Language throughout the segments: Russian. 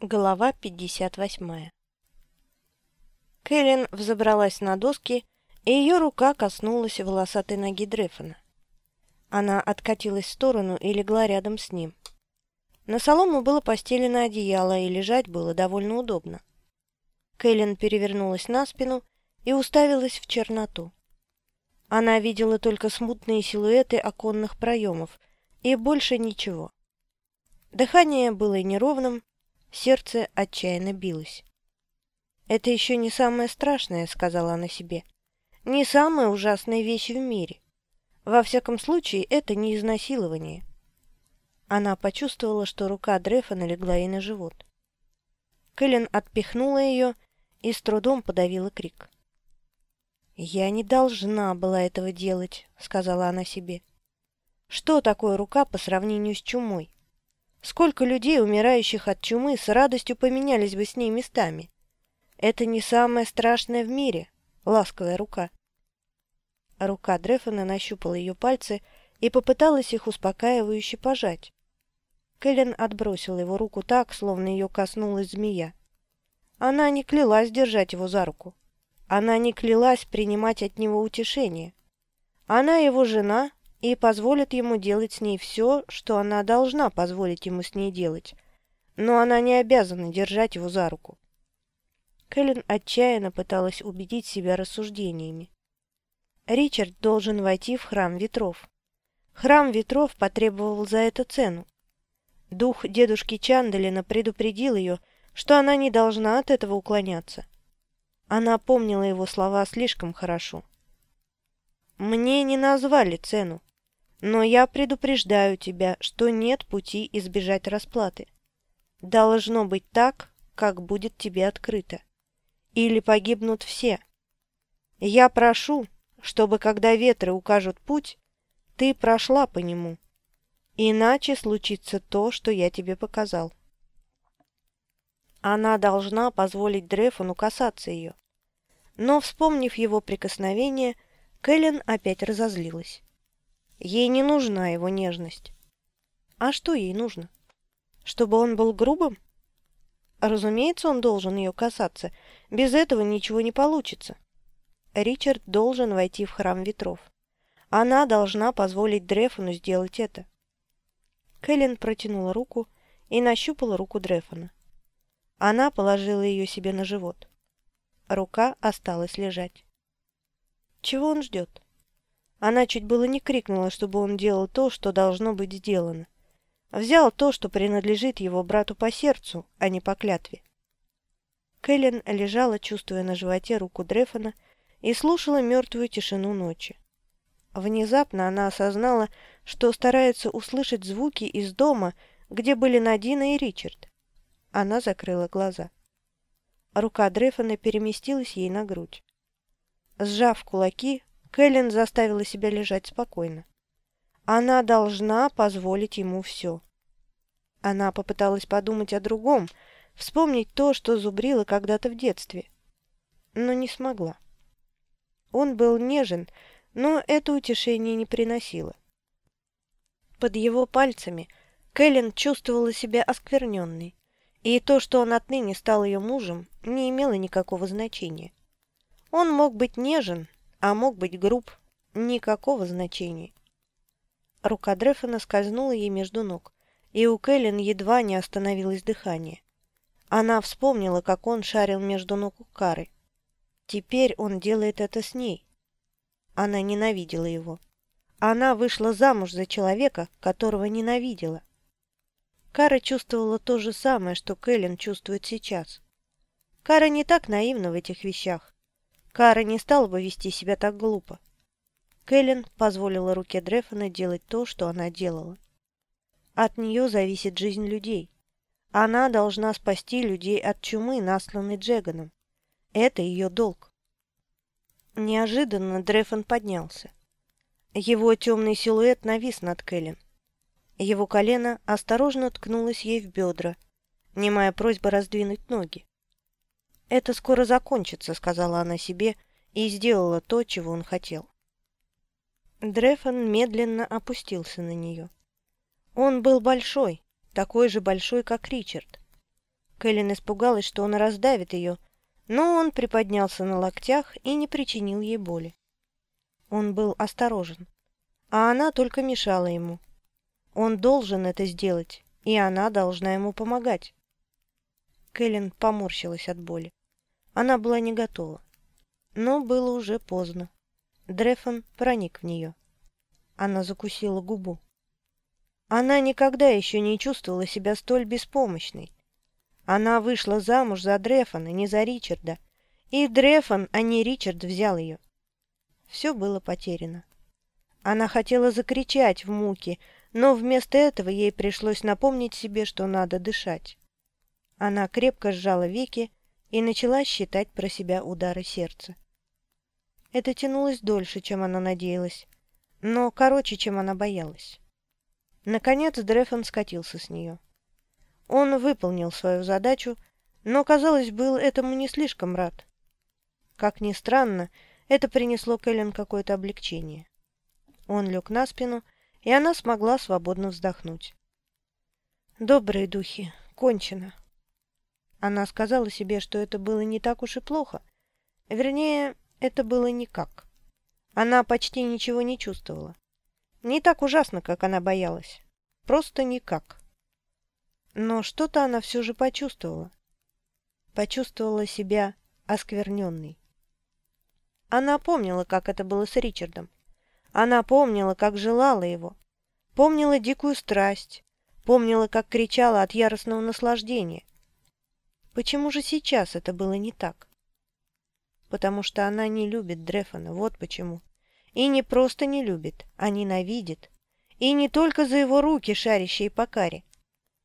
Глава 58 Кэлен взобралась на доски, и ее рука коснулась волосатой ноги Дрефона. Она откатилась в сторону и легла рядом с ним. На солому было постелено одеяло, и лежать было довольно удобно. Кэлен перевернулась на спину и уставилась в черноту. Она видела только смутные силуэты оконных проемов и больше ничего. Дыхание было неровным, Сердце отчаянно билось. «Это еще не самое страшное», — сказала она себе. «Не самая ужасная вещь в мире. Во всяком случае, это не изнасилование». Она почувствовала, что рука Дрефа налегла ей на живот. Кэлен отпихнула ее и с трудом подавила крик. «Я не должна была этого делать», — сказала она себе. «Что такое рука по сравнению с чумой? Сколько людей, умирающих от чумы, с радостью поменялись бы с ней местами. Это не самое страшное в мире, ласковая рука. Рука Дрефона нащупала ее пальцы и попыталась их успокаивающе пожать. Кэлен отбросила его руку так, словно ее коснулась змея. Она не клялась держать его за руку. Она не клялась принимать от него утешение. Она его жена, и позволит ему делать с ней все, что она должна позволить ему с ней делать, но она не обязана держать его за руку. Кэлен отчаянно пыталась убедить себя рассуждениями. Ричард должен войти в храм ветров. Храм ветров потребовал за это цену. Дух дедушки Чандалина предупредил ее, что она не должна от этого уклоняться. Она помнила его слова слишком хорошо. «Мне не назвали цену. Но я предупреждаю тебя, что нет пути избежать расплаты. Должно быть так, как будет тебе открыто. Или погибнут все. Я прошу, чтобы, когда ветры укажут путь, ты прошла по нему. Иначе случится то, что я тебе показал. Она должна позволить Дрефону касаться ее. Но, вспомнив его прикосновение, Кэлен опять разозлилась. Ей не нужна его нежность. А что ей нужно? Чтобы он был грубым? Разумеется, он должен ее касаться. Без этого ничего не получится. Ричард должен войти в храм ветров. Она должна позволить Дрефону сделать это. Кэлен протянула руку и нащупала руку Дрефона. Она положила ее себе на живот. Рука осталась лежать. Чего он ждет? Она чуть было не крикнула, чтобы он делал то, что должно быть сделано. Взял то, что принадлежит его брату по сердцу, а не по клятве. Кэлен лежала, чувствуя на животе руку Дрефона, и слушала мертвую тишину ночи. Внезапно она осознала, что старается услышать звуки из дома, где были Надина и Ричард. Она закрыла глаза. Рука Дрефона переместилась ей на грудь. Сжав кулаки, Кэлен заставила себя лежать спокойно. Она должна позволить ему все. Она попыталась подумать о другом, вспомнить то, что зубрила когда-то в детстве, но не смогла. Он был нежен, но это утешение не приносило. Под его пальцами Кэлен чувствовала себя оскверненной, и то, что он отныне стал ее мужем, не имело никакого значения. Он мог быть нежен, а мог быть груб, никакого значения. Рука Дрефена скользнула ей между ног, и у Кэлен едва не остановилось дыхание. Она вспомнила, как он шарил между ног у Кары. Теперь он делает это с ней. Она ненавидела его. Она вышла замуж за человека, которого ненавидела. Кара чувствовала то же самое, что Кэлен чувствует сейчас. Кара не так наивна в этих вещах. Кара не стала бы вести себя так глупо. Кэлен позволила руке Дрефона делать то, что она делала. От нее зависит жизнь людей. Она должна спасти людей от чумы, насланной Джеганом. Это ее долг. Неожиданно Дрефон поднялся. Его темный силуэт навис над Кэлен. Его колено осторожно ткнулось ей в бедра, немая просьба раздвинуть ноги. «Это скоро закончится», — сказала она себе, и сделала то, чего он хотел. Дрефон медленно опустился на нее. Он был большой, такой же большой, как Ричард. Кэлен испугалась, что он раздавит ее, но он приподнялся на локтях и не причинил ей боли. Он был осторожен, а она только мешала ему. Он должен это сделать, и она должна ему помогать. Кэлен поморщилась от боли. Она была не готова. Но было уже поздно. Дрефон проник в нее. Она закусила губу. Она никогда еще не чувствовала себя столь беспомощной. Она вышла замуж за Дрефона, не за Ричарда. И Дрефон, а не Ричард, взял ее. Все было потеряно. Она хотела закричать в муке, но вместо этого ей пришлось напомнить себе, что надо дышать. Она крепко сжала веки и начала считать про себя удары сердца. Это тянулось дольше, чем она надеялась, но короче, чем она боялась. Наконец Дрефон скатился с нее. Он выполнил свою задачу, но, казалось, был этому не слишком рад. Как ни странно, это принесло Кэлен какое-то облегчение. Он лег на спину, и она смогла свободно вздохнуть. «Добрые духи, кончено». Она сказала себе, что это было не так уж и плохо. Вернее, это было никак. Она почти ничего не чувствовала. Не так ужасно, как она боялась. Просто никак. Но что-то она все же почувствовала. Почувствовала себя оскверненной. Она помнила, как это было с Ричардом. Она помнила, как желала его. Помнила дикую страсть. Помнила, как кричала от яростного наслаждения. Почему же сейчас это было не так? Потому что она не любит Дрефона, вот почему. И не просто не любит, а ненавидит. И не только за его руки, шарящие по каре.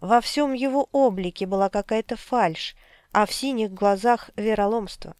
Во всем его облике была какая-то фальшь, а в синих глазах вероломство.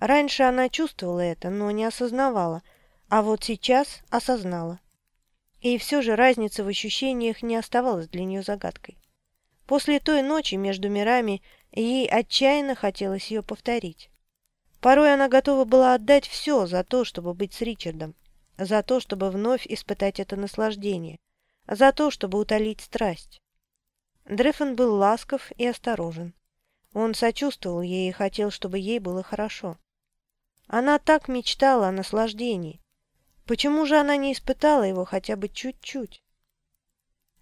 Раньше она чувствовала это, но не осознавала, а вот сейчас осознала. И все же разница в ощущениях не оставалась для нее загадкой. После той ночи между мирами ей отчаянно хотелось ее повторить. Порой она готова была отдать все за то, чтобы быть с Ричардом, за то, чтобы вновь испытать это наслаждение, за то, чтобы утолить страсть. Дрефен был ласков и осторожен. Он сочувствовал ей и хотел, чтобы ей было хорошо. Она так мечтала о наслаждении. Почему же она не испытала его хотя бы чуть-чуть?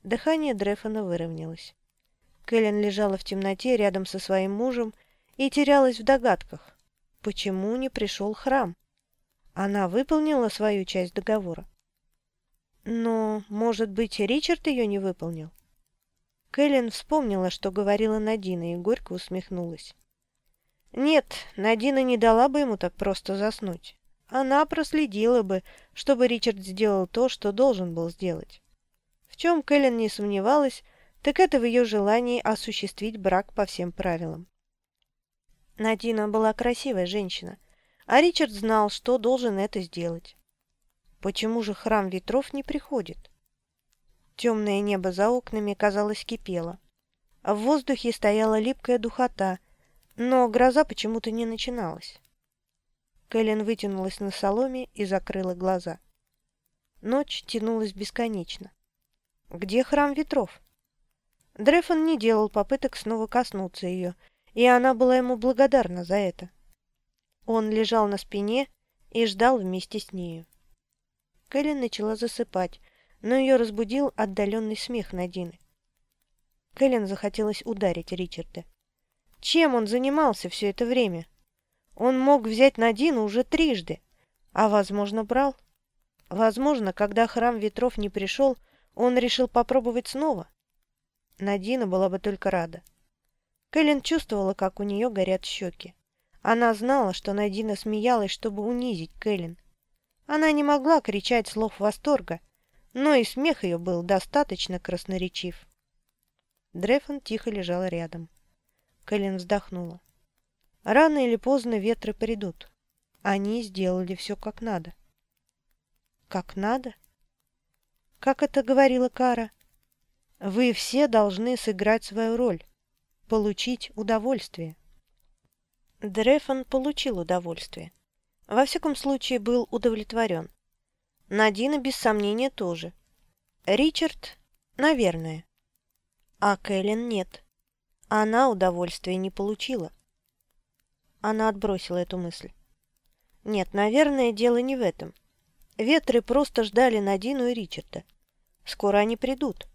Дыхание Дрефена выровнялось. Кэлен лежала в темноте рядом со своим мужем и терялась в догадках. Почему не пришел храм? Она выполнила свою часть договора. Но, может быть, Ричард ее не выполнил? Кэлен вспомнила, что говорила Надина, и горько усмехнулась. Нет, Надина не дала бы ему так просто заснуть. Она проследила бы, чтобы Ричард сделал то, что должен был сделать. В чем Кэлен не сомневалась, так это в ее желании осуществить брак по всем правилам. Надина была красивая женщина, а Ричард знал, что должен это сделать. Почему же храм ветров не приходит? Темное небо за окнами, казалось, кипело. В воздухе стояла липкая духота, но гроза почему-то не начиналась. Кэлен вытянулась на соломе и закрыла глаза. Ночь тянулась бесконечно. Где храм ветров? Дрефон не делал попыток снова коснуться ее, и она была ему благодарна за это. Он лежал на спине и ждал вместе с нею. Кэлен начала засыпать, но ее разбудил отдаленный смех Надины. Кэлен захотелось ударить Ричарда. Чем он занимался все это время? Он мог взять Надину уже трижды, а, возможно, брал. Возможно, когда храм ветров не пришел, он решил попробовать снова. Надина была бы только рада. Кэлен чувствовала, как у нее горят щеки. Она знала, что Надина смеялась, чтобы унизить Кэлен. Она не могла кричать слов восторга, но и смех ее был достаточно красноречив. Дрефон тихо лежал рядом. Кэлен вздохнула. Рано или поздно ветры придут. Они сделали все как надо. Как надо? Как это говорила Кара? Вы все должны сыграть свою роль, получить удовольствие. Дрефон получил удовольствие. Во всяком случае, был удовлетворен. Надина, без сомнения, тоже. Ричард, наверное. А Кэлен нет. она удовольствия не получила. Она отбросила эту мысль. Нет, наверное, дело не в этом. Ветры просто ждали Надину и Ричарда. Скоро они придут.